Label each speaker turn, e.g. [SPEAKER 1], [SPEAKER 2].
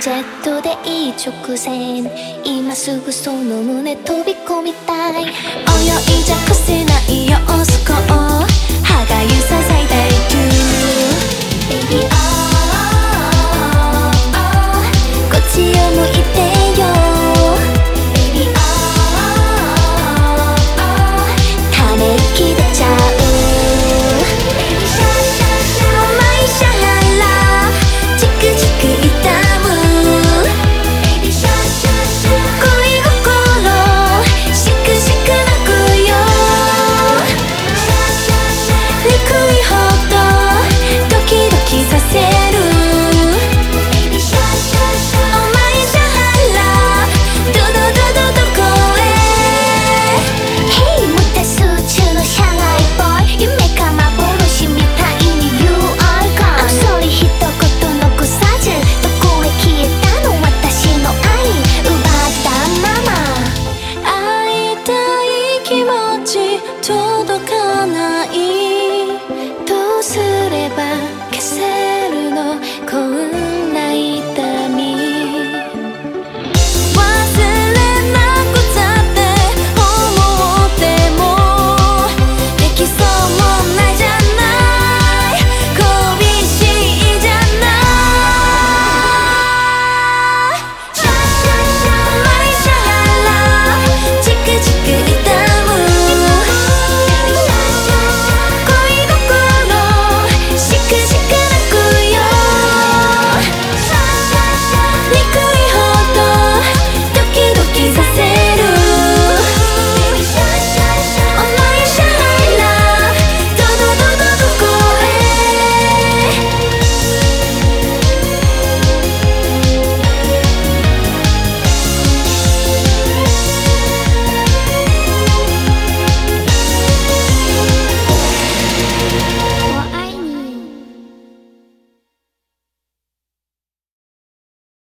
[SPEAKER 1] ジェットでいい直線。今すぐその胸飛び込みたい。泳いじゃくせな